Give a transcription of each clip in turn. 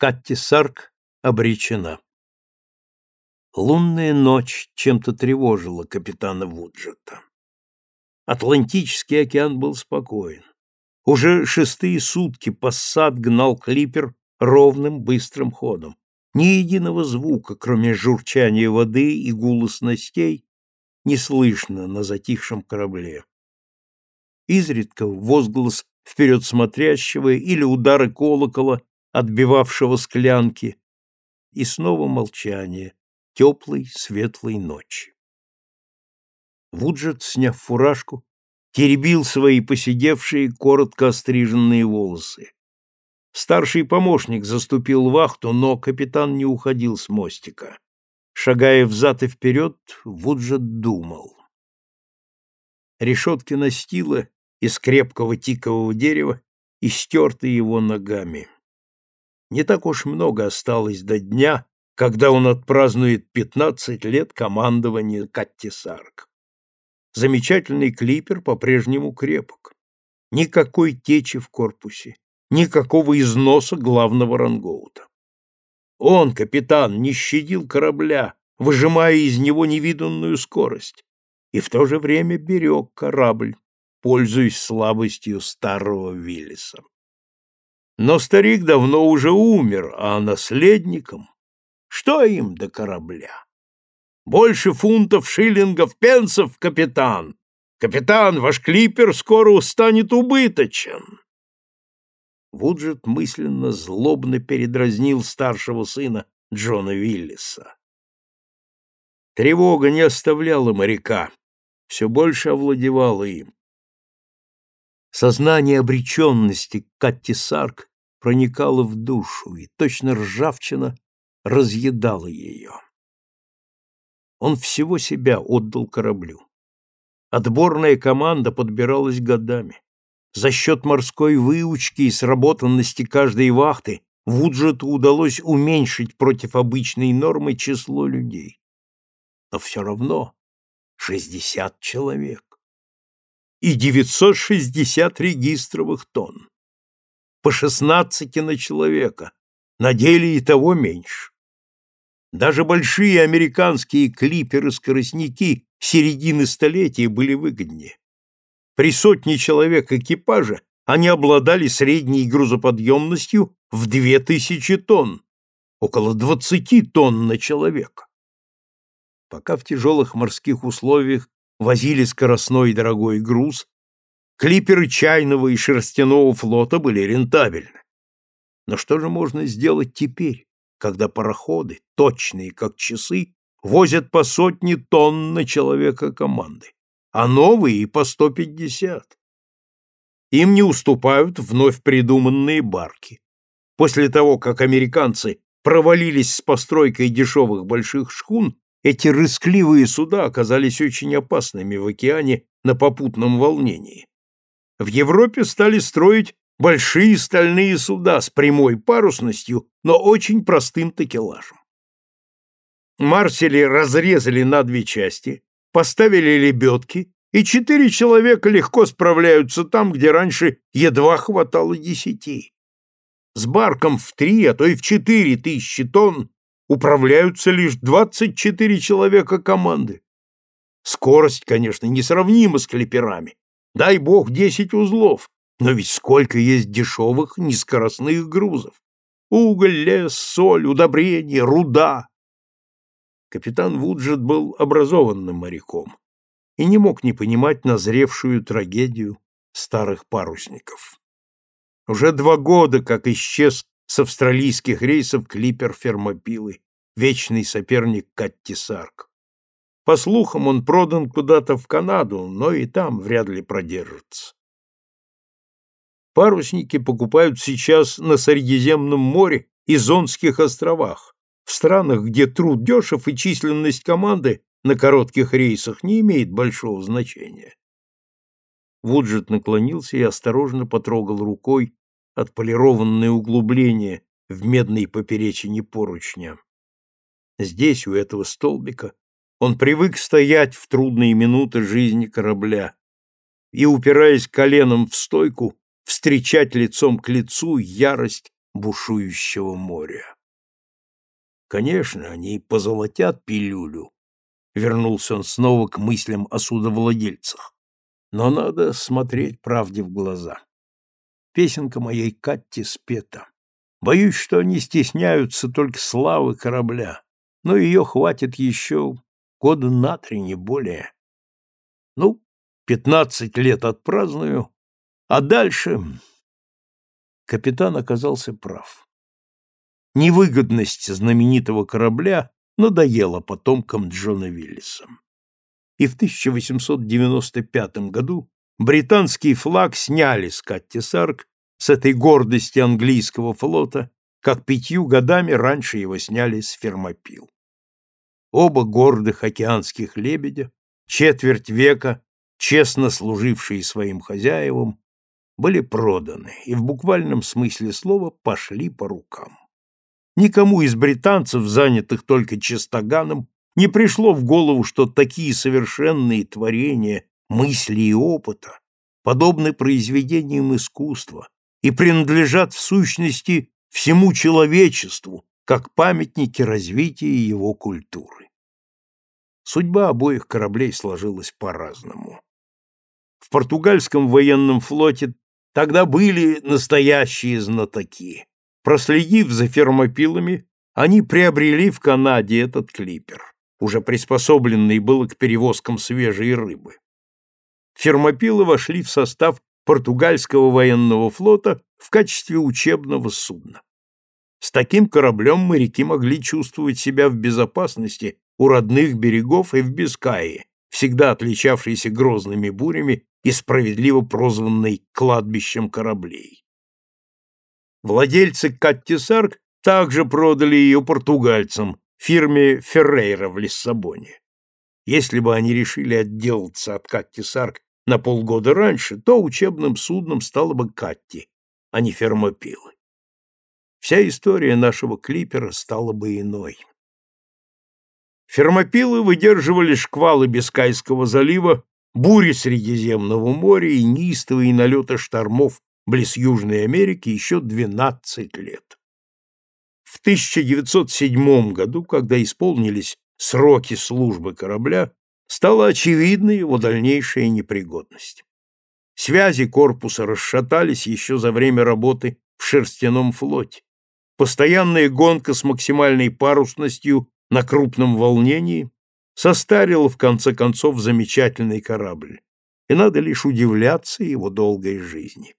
Катти Сарк обречена. Лунная ночь чем-то тревожила капитана Вуджета. Атлантический океан был спокоен. Уже шестые сутки пассат гнал клипер ровным быстрым ходом. Ни единого звука, кроме журчания воды и гула снастей, не слышно на затихшем корабле. Изредка возглас вперед смотрящего или удары колокола отбивавшего склянки, и снова молчание теплой светлой ночи. Вуджет, сняв фуражку, теребил свои поседевшие, коротко остриженные волосы. Старший помощник заступил вахту, но капитан не уходил с мостика. Шагая взад и вперед, Вуджет думал. Решетки настила из крепкого тикового дерева и стерты его ногами. Не так уж много осталось до дня, когда он отпразднует пятнадцать лет командования Каттисарк. Замечательный клипер по-прежнему крепок. Никакой течи в корпусе, никакого износа главного рангоута. Он, капитан, не щадил корабля, выжимая из него невиданную скорость, и в то же время берег корабль, пользуясь слабостью старого Виллиса. Но старик давно уже умер, а наследникам что им до корабля? Больше фунтов, шиллингов, пенсов, капитан. Капитан, ваш клипер скоро станет убыточен. Вуджет мысленно злобно передразнил старшего сына Джона Виллиса. Тревога не оставляла моряка, все больше овладевала им. Сознание обреченности Катти Сарк проникала в душу, и точно ржавчина разъедала ее. Он всего себя отдал кораблю. Отборная команда подбиралась годами. За счет морской выучки и сработанности каждой вахты Вуджету удалось уменьшить против обычной нормы число людей. Но все равно 60 человек и 960 регистровых тонн по шестнадцати на человека, на деле и того меньше. Даже большие американские клиперы-скоростники середины столетия были выгоднее. При сотне человек экипажа они обладали средней грузоподъемностью в 2000 тонн, около 20 тонн на человека. Пока в тяжелых морских условиях возили скоростной дорогой груз, Клиперы чайного и шерстяного флота были рентабельны. Но что же можно сделать теперь, когда пароходы, точные как часы, возят по сотне тонн на человека команды, а новые и по сто пятьдесят? Им не уступают вновь придуманные барки. После того, как американцы провалились с постройкой дешевых больших шхун, эти рыскливые суда оказались очень опасными в океане на попутном волнении. В Европе стали строить большие стальные суда с прямой парусностью, но очень простым такелажем. Марсели разрезали на две части, поставили лебедки, и четыре человека легко справляются там, где раньше едва хватало десяти. С барком в три, а то и в четыре тысячи тонн управляются лишь двадцать четыре человека команды. Скорость, конечно, несравнима с клиперами, Дай бог десять узлов, но ведь сколько есть дешевых низкоростных грузов. Уголь, лес, соль, удобрения, руда. Капитан Вуджет был образованным моряком и не мог не понимать назревшую трагедию старых парусников. Уже два года, как исчез с австралийских рейсов клипер Фермопилы, вечный соперник Катти Сарк. По слухам, он продан куда-то в Канаду, но и там вряд ли продержится. Парусники покупают сейчас на Средиземном море и Зонских островах, в странах, где труд дешев и численность команды на коротких рейсах не имеет большого значения. Вуджет наклонился и осторожно потрогал рукой отполированное углубление в медной поперечине поручня. Здесь, у этого столбика, он привык стоять в трудные минуты жизни корабля и, упираясь коленом в стойку, встречать лицом к лицу ярость бушующего моря. Конечно, они позолотят пилюлю. Вернулся он снова к мыслям о судовладельцах. Но надо смотреть правде в глаза. Песенка моей Катти спета. Боюсь, что они стесняются только славы корабля, но ее хватит еще года на три, не более. Ну, пятнадцать лет отпраздную, а дальше... Капитан оказался прав. Невыгодность знаменитого корабля надоела потомкам Джона Виллиса. И в 1895 году британский флаг сняли с Каттисарк с этой гордости английского флота, как пятью годами раньше его сняли с Фермопил. Оба гордых океанских лебедя, четверть века, честно служившие своим хозяевам, были проданы и в буквальном смысле слова пошли по рукам. Никому из британцев, занятых только чистоганом, не пришло в голову, что такие совершенные творения мысли и опыта подобны произведениям искусства и принадлежат в сущности всему человечеству, как памятники развития его культуры. Судьба обоих кораблей сложилась по-разному. В португальском военном флоте тогда были настоящие знатоки. Проследив за фермопилами, они приобрели в Канаде этот клипер, уже приспособленный был к перевозкам свежей рыбы. Фермопилы вошли в состав португальского военного флота в качестве учебного судна. С таким кораблем моряки могли чувствовать себя в безопасности у родных берегов и в Бискайе, всегда отличавшейся грозными бурями и справедливо прозванной кладбищем кораблей. Владельцы Каттисарк также продали ее португальцам, фирме Феррейра в Лиссабоне. Если бы они решили отделаться от Каттисарк на полгода раньше, то учебным судном стало бы Катти, а не Фермопилы. Вся история нашего клипера стала бы иной. Фермопилы выдерживали шквалы Бискайского залива, бури Средиземного моря и неистовые налеты штормов близ Южной Америки еще 12 лет. В 1907 году, когда исполнились сроки службы корабля, стала очевидна его дальнейшая непригодность. Связи корпуса расшатались еще за время работы в шерстяном флоте. Постоянная гонка с максимальной парусностью на крупном волнении состарила в конце концов замечательный корабль, и надо лишь удивляться его долгой жизни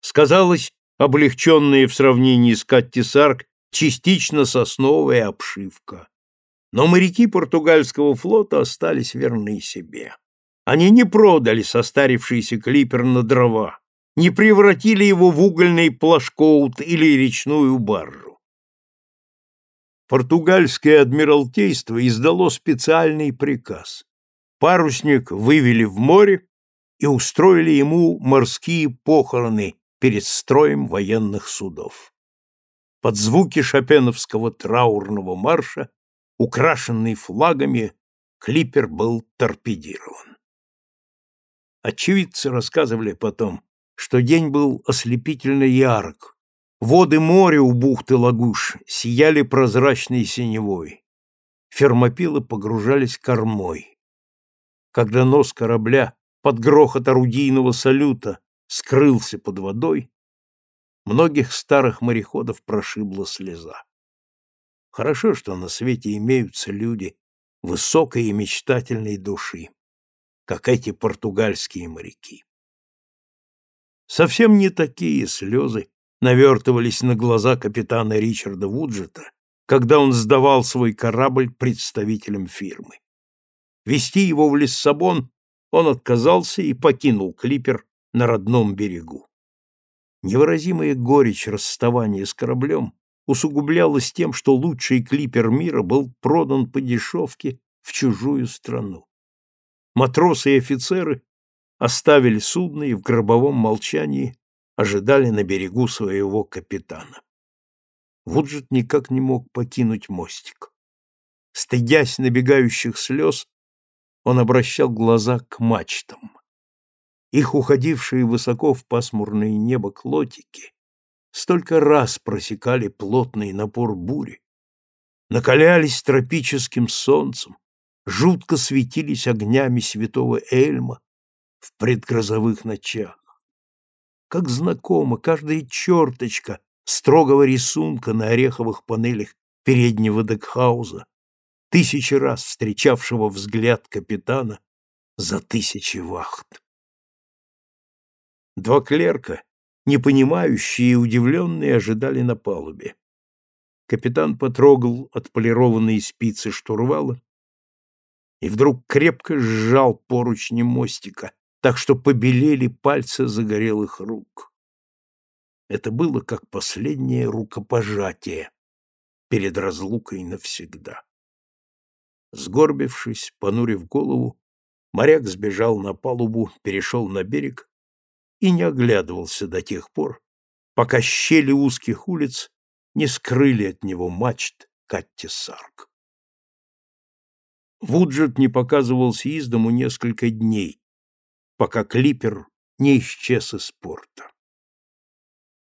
сказалась облегченная в сравнении с Каттисарк частично сосновая обшивка. Но моряки португальского флота остались верны себе. Они не продали состарившийся клипер на дрова, не превратили его в угольный плашкоут или речную баржу. Португальское адмиралтейство издало специальный приказ. Парусник вывели в море и устроили ему морские похороны перед строем военных судов. Под звуки шопеновского траурного марша, украшенный флагами, клипер был торпедирован. Очевидцы рассказывали потом, что день был ослепительно ярок. Воды моря у бухты Лагуш сияли прозрачной синевой. Фермопилы погружались кормой. Когда нос корабля под грохот орудийного салюта скрылся под водой, многих старых мореходов прошибла слеза. Хорошо, что на свете имеются люди высокой и мечтательной души, как эти португальские моряки. Совсем не такие слезы навертывались на глаза капитана Ричарда Вуджета, когда он сдавал свой корабль представителям фирмы. Вести его в Лиссабон он отказался и покинул клипер на родном берегу. Невыразимая горечь расставания с кораблем усугублялась тем, что лучший клипер мира был продан по дешевке в чужую страну. Матросы и офицеры оставили судно и в гробовом молчании ожидали на берегу своего капитана. Вуджет никак не мог покинуть мостик. Стыдясь набегающих слез, он обращал глаза к мачтам. Их уходившие высоко в пасмурное небо клотики столько раз просекали плотный напор бури, накалялись тропическим солнцем, жутко светились огнями святого Эльма в предгрозовых ночах. Как знакома каждая черточка строгого рисунка на ореховых панелях переднего декхауза, тысячи раз встречавшего взгляд капитана за тысячи вахт. Два клерка, непонимающие и удивленные, ожидали на палубе. Капитан потрогал отполированные спицы штурвала и вдруг крепко сжал поручни мостика, так что побелели пальцы загорелых рук. Это было как последнее рукопожатие перед разлукой навсегда. Сгорбившись, понурив голову, моряк сбежал на палубу, перешел на берег и не оглядывался до тех пор, пока щели узких улиц не скрыли от него мачт Катти Сарк. Вуджет не показывался из дому несколько дней, пока клипер не исчез из порта.